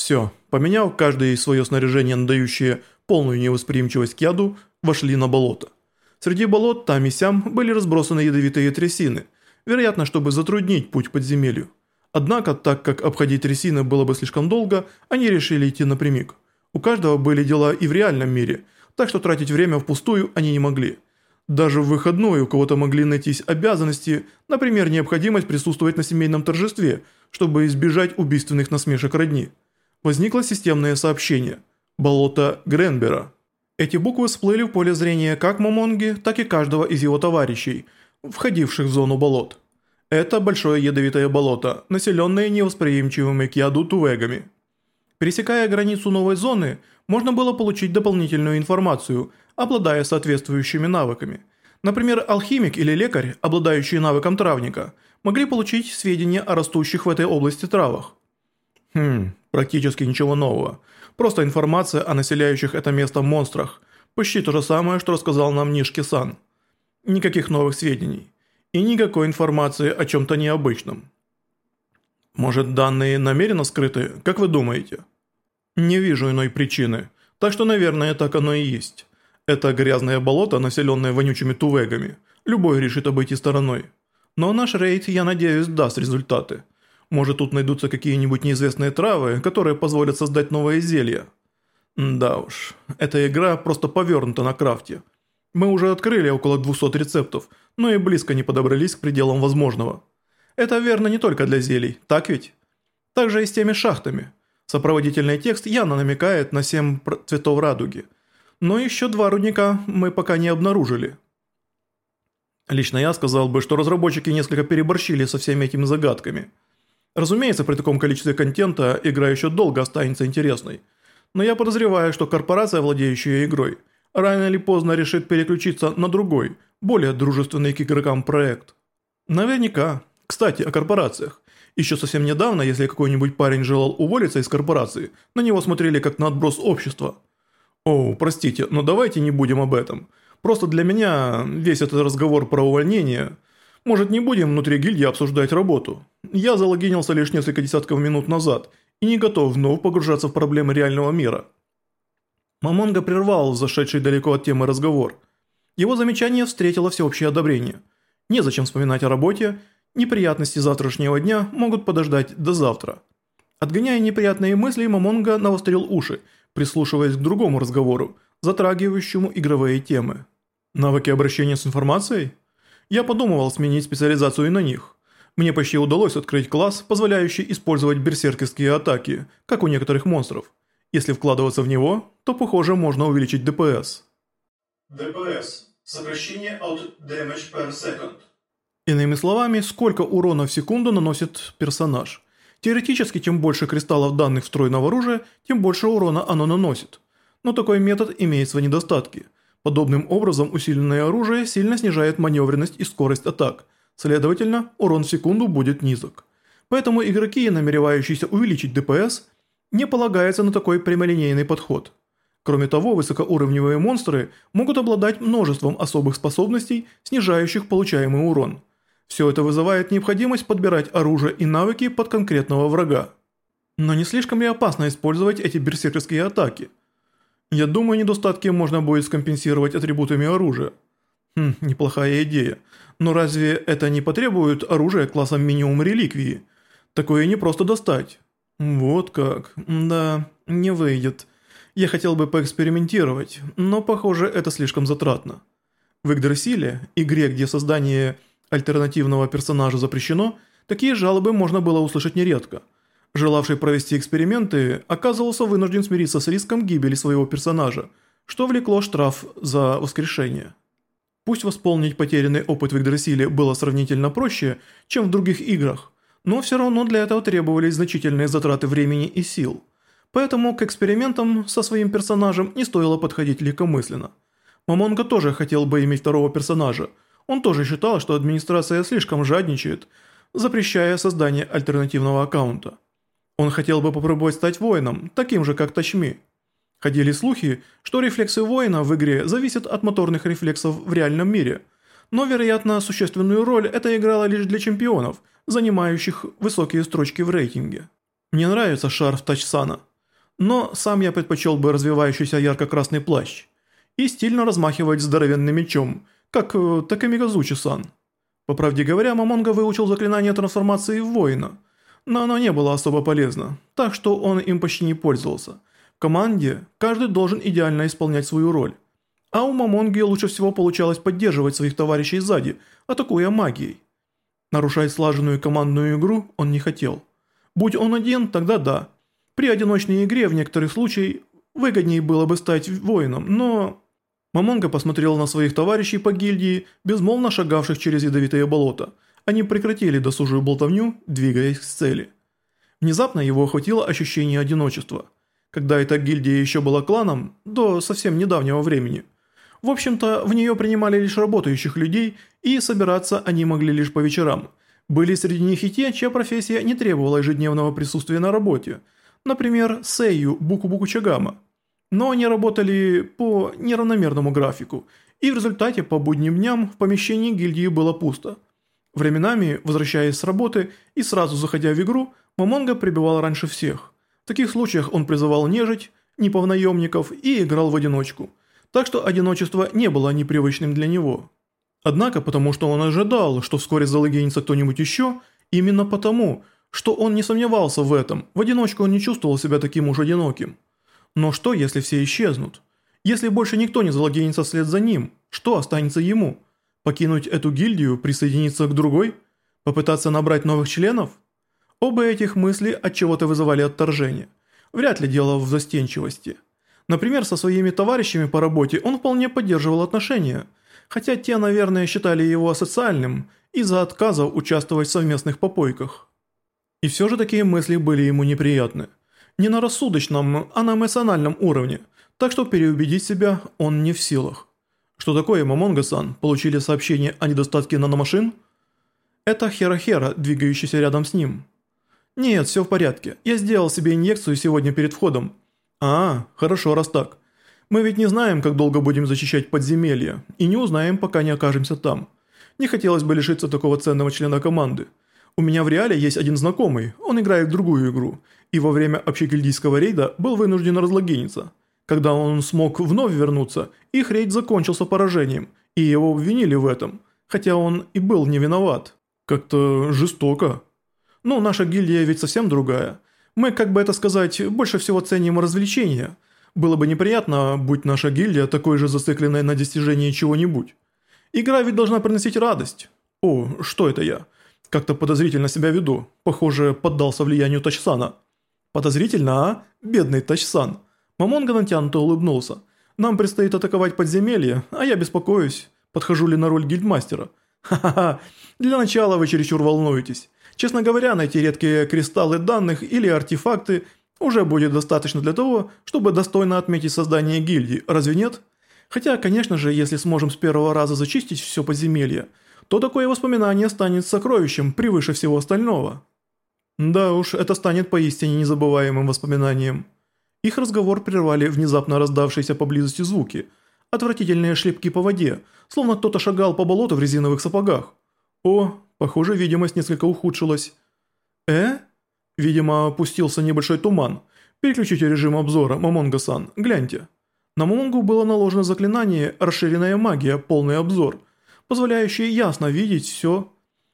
Все, поменяв каждое свое снаряжение, надающее полную невосприимчивость к яду, вошли на болото. Среди болот там и сям были разбросаны ядовитые трясины, вероятно, чтобы затруднить путь подземелью. Однако, так как обходить трясины было бы слишком долго, они решили идти напрямик. У каждого были дела и в реальном мире, так что тратить время впустую они не могли. Даже в выходной у кого-то могли найтись обязанности, например, необходимость присутствовать на семейном торжестве, чтобы избежать убийственных насмешек родни возникло системное сообщение «Болото Гренбера». Эти буквы всплыли в поле зрения как Момонги, так и каждого из его товарищей, входивших в зону болот. Это большое ядовитое болото, населенное невосприимчивыми к яду тувегами. Пересекая границу новой зоны, можно было получить дополнительную информацию, обладая соответствующими навыками. Например, алхимик или лекарь, обладающие навыком травника, могли получить сведения о растущих в этой области травах. Хм, практически ничего нового. Просто информация о населяющих это место монстрах. Почти то же самое, что рассказал нам Нишки-сан. Никаких новых сведений. И никакой информации о чем-то необычном. Может, данные намеренно скрыты, как вы думаете? Не вижу иной причины. Так что, наверное, так оно и есть. Это грязное болото, населенное вонючими тувегами. Любой решит обойти стороной. Но наш рейд, я надеюсь, даст результаты. Может тут найдутся какие-нибудь неизвестные травы, которые позволят создать новое зелье. Да уж, эта игра просто повернута на крафте. Мы уже открыли около 200 рецептов, но и близко не подобрались к пределам возможного. Это верно не только для зелий, так ведь? Также и с теми шахтами. Сопроводительный текст явно намекает на 7 цветов радуги. Но еще два рудника мы пока не обнаружили. Лично я сказал бы, что разработчики несколько переборщили со всеми этими загадками – Разумеется, при таком количестве контента игра еще долго останется интересной. Но я подозреваю, что корпорация, владеющая игрой, рано или поздно решит переключиться на другой, более дружественный к игрокам проект. Наверняка. Кстати, о корпорациях. Еще совсем недавно, если какой-нибудь парень желал уволиться из корпорации, на него смотрели как на отброс общества. О, простите, но давайте не будем об этом. Просто для меня весь этот разговор про увольнение – может, не будем внутри гильдии обсуждать работу? Я залогинился лишь несколько десятков минут назад и не готов вновь погружаться в проблемы реального мира». Мамонга прервал зашедший далеко от темы разговор. Его замечание встретило всеобщее одобрение. Незачем вспоминать о работе, неприятности завтрашнего дня могут подождать до завтра. Отгоняя неприятные мысли, Мамонга навострил уши, прислушиваясь к другому разговору, затрагивающему игровые темы. Навыки обращения с информацией? Я подумывал сменить специализацию и на них. Мне почти удалось открыть класс, позволяющий использовать берсеркерские атаки, как у некоторых монстров. Если вкладываться в него, то, похоже, можно увеличить ДПС. ДПС. Сокращение от Damage per Second. Иными словами, сколько урона в секунду наносит персонаж. Теоретически, чем больше кристаллов данных встроенного оружия, тем больше урона оно наносит. Но такой метод имеет свои недостатки – Подобным образом усиленное оружие сильно снижает маневренность и скорость атак, следовательно, урон в секунду будет низок. Поэтому игроки, намеревающиеся увеличить ДПС, не полагаются на такой прямолинейный подход. Кроме того, высокоуровневые монстры могут обладать множеством особых способностей, снижающих получаемый урон. Все это вызывает необходимость подбирать оружие и навыки под конкретного врага. Но не слишком ли опасно использовать эти берсеркерские атаки – я думаю, недостатки можно будет скомпенсировать атрибутами оружия. Хм, неплохая идея. Но разве это не потребует оружия классом минимум реликвии? Такое не просто достать. Вот как. Да, не выйдет. Я хотел бы поэкспериментировать, но похоже это слишком затратно. В Игдрасиле, игре, где создание альтернативного персонажа запрещено, такие жалобы можно было услышать нередко – желавший провести эксперименты, оказывался вынужден смириться с риском гибели своего персонажа, что влекло штраф за воскрешение. Пусть восполнить потерянный опыт в Игдрасиле было сравнительно проще, чем в других играх, но все равно для этого требовались значительные затраты времени и сил. Поэтому к экспериментам со своим персонажем не стоило подходить легкомысленно. Мамонга тоже хотел бы иметь второго персонажа. Он тоже считал, что администрация слишком жадничает, запрещая создание альтернативного аккаунта. Он хотел бы попробовать стать воином, таким же, как Тачми. Ходили слухи, что рефлексы воина в игре зависят от моторных рефлексов в реальном мире, но, вероятно, существенную роль это играло лишь для чемпионов, занимающих высокие строчки в рейтинге. Мне нравится шарф Тачсана. Но сам я предпочел бы развивающийся ярко-красный плащ и стильно размахивать здоровенным мечом, как э, Такамигазучи-сан. По правде говоря, Мамонга выучил заклинание трансформации в воина, но оно не было особо полезно, так что он им почти не пользовался. В команде каждый должен идеально исполнять свою роль. А у Мамонги лучше всего получалось поддерживать своих товарищей сзади, атакуя магией. Нарушать слаженную командную игру он не хотел. Будь он один, тогда да. При одиночной игре в некоторых случаях выгоднее было бы стать воином, но... Мамонга посмотрел на своих товарищей по гильдии, безмолвно шагавших через ядовитые болота. Они прекратили досужую болтовню, двигаясь к цели. Внезапно его охватило ощущение одиночества. Когда эта гильдия еще была кланом, до совсем недавнего времени. В общем-то, в нее принимали лишь работающих людей, и собираться они могли лишь по вечерам. Были среди них и те, чья профессия не требовала ежедневного присутствия на работе. Например, Сэйю Буку-Буку Чагама – но они работали по неравномерному графику, и в результате по будним дням в помещении гильдии было пусто. Временами, возвращаясь с работы и сразу заходя в игру, Мамонга прибывал раньше всех. В таких случаях он призывал нежить, неповнаемников и играл в одиночку. Так что одиночество не было непривычным для него. Однако, потому что он ожидал, что вскоре залогинится кто-нибудь еще, именно потому, что он не сомневался в этом, в одиночку он не чувствовал себя таким уж одиноким. Но что, если все исчезнут? Если больше никто не залогинится вслед за ним, что останется ему? Покинуть эту гильдию, присоединиться к другой? Попытаться набрать новых членов? Оба этих мысли от чего-то вызывали отторжение. Вряд ли дело в застенчивости. Например, со своими товарищами по работе он вполне поддерживал отношения, хотя те, наверное, считали его асоциальным из-за отказа участвовать в совместных попойках. И все же такие мысли были ему неприятны не на рассудочном, а на эмоциональном уровне, так что переубедить себя он не в силах. Что такое, Мамонга-сан, получили сообщение о недостатке наномашин? Это Хера-Хера, двигающийся рядом с ним. Нет, все в порядке, я сделал себе инъекцию сегодня перед входом. А, хорошо, раз так. Мы ведь не знаем, как долго будем защищать подземелья, и не узнаем, пока не окажемся там. Не хотелось бы лишиться такого ценного члена команды. У меня в реале есть один знакомый, он играет в другую игру, и во время общегильдийского рейда был вынужден разлогиниться. Когда он смог вновь вернуться, их рейд закончился поражением, и его обвинили в этом, хотя он и был не виноват. Как-то жестоко. Ну, наша гильдия ведь совсем другая. Мы, как бы это сказать, больше всего ценим развлечения. Было бы неприятно, будь наша гильдия такой же зацикленной на достижении чего-нибудь. Игра ведь должна приносить радость. О, что это я? Как-то подозрительно себя веду. Похоже, поддался влиянию Тачсана. Подозрительно, а? Бедный Тачсан. Мамонга натянуто улыбнулся. Нам предстоит атаковать подземелье, а я беспокоюсь, подхожу ли на роль гильдмастера. Ха-ха-ха, для начала вы чересчур волнуетесь. Честно говоря, найти редкие кристаллы данных или артефакты уже будет достаточно для того, чтобы достойно отметить создание гильдии, разве нет? Хотя, конечно же, если сможем с первого раза зачистить все подземелье, то такое воспоминание станет сокровищем превыше всего остального. Да уж, это станет поистине незабываемым воспоминанием. Их разговор прервали внезапно раздавшиеся поблизости звуки. Отвратительные шлепки по воде, словно кто-то шагал по болоту в резиновых сапогах. О, похоже, видимость несколько ухудшилась. Э? Видимо, опустился небольшой туман. Переключите режим обзора, Мамонга-сан, гляньте. На Мамонгу было наложено заклинание «Расширенная магия. Полный обзор», позволяющее ясно видеть все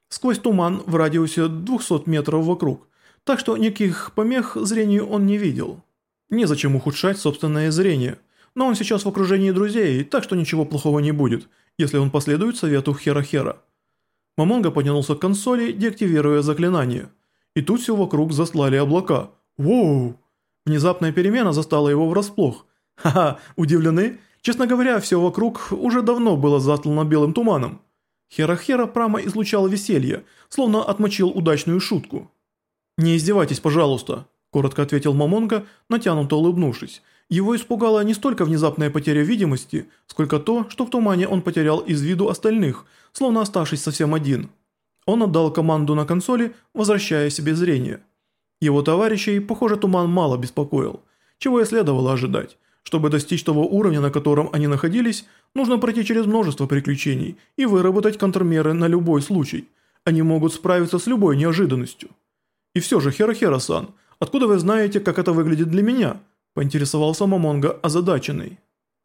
сквозь туман в радиусе 200 метров вокруг, так что никаких помех зрению он не видел. Незачем ухудшать собственное зрение, но он сейчас в окружении друзей, так что ничего плохого не будет, если он последует совету Хера-Хера. Мамонга потянулся к консоли, деактивируя заклинание. И тут все вокруг заслали облака. Воу! Внезапная перемена застала его врасплох. Ха-ха, удивлены? Честно говоря, все вокруг уже давно было заслано белым туманом. Хера-Хера прямо излучал веселье, словно отмочил удачную шутку. «Не издевайтесь, пожалуйста», – коротко ответил Мамонга, натянуто улыбнувшись. Его испугала не столько внезапная потеря видимости, сколько то, что в тумане он потерял из виду остальных, словно оставшись совсем один. Он отдал команду на консоли, возвращая себе зрение. Его товарищей, похоже, туман мало беспокоил, чего и следовало ожидать. Чтобы достичь того уровня, на котором они находились, нужно пройти через множество приключений и выработать контрмеры на любой случай. Они могут справиться с любой неожиданностью. И все же, Хера-Хера-сан, откуда вы знаете, как это выглядит для меня? Поинтересовался Мамонга озадаченный.